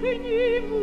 к ним